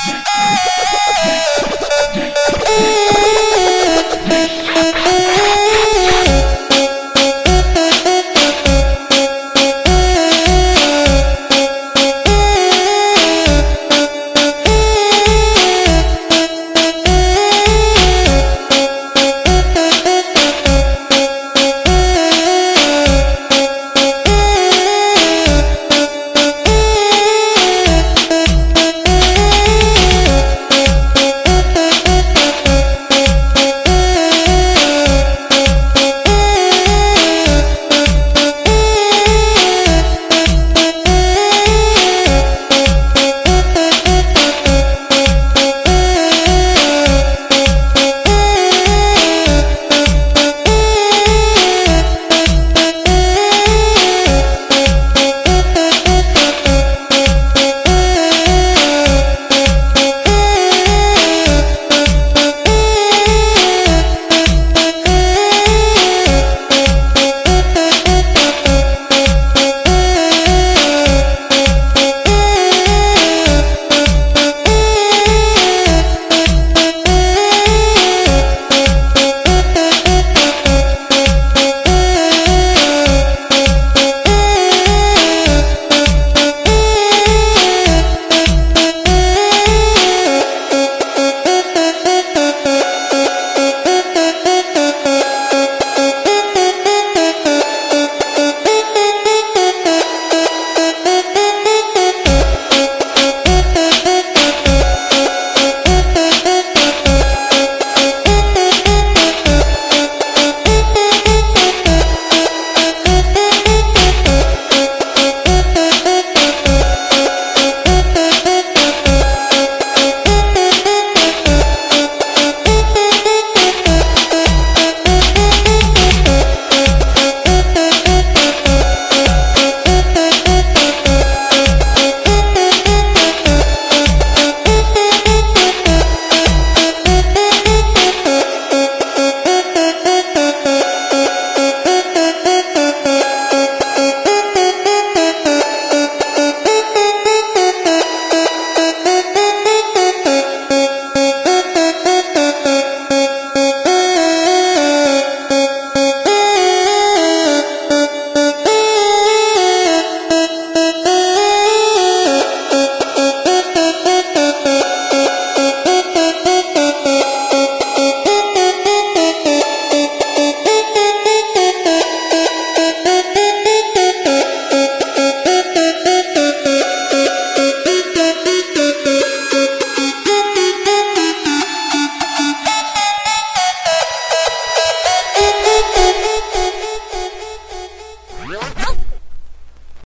Hey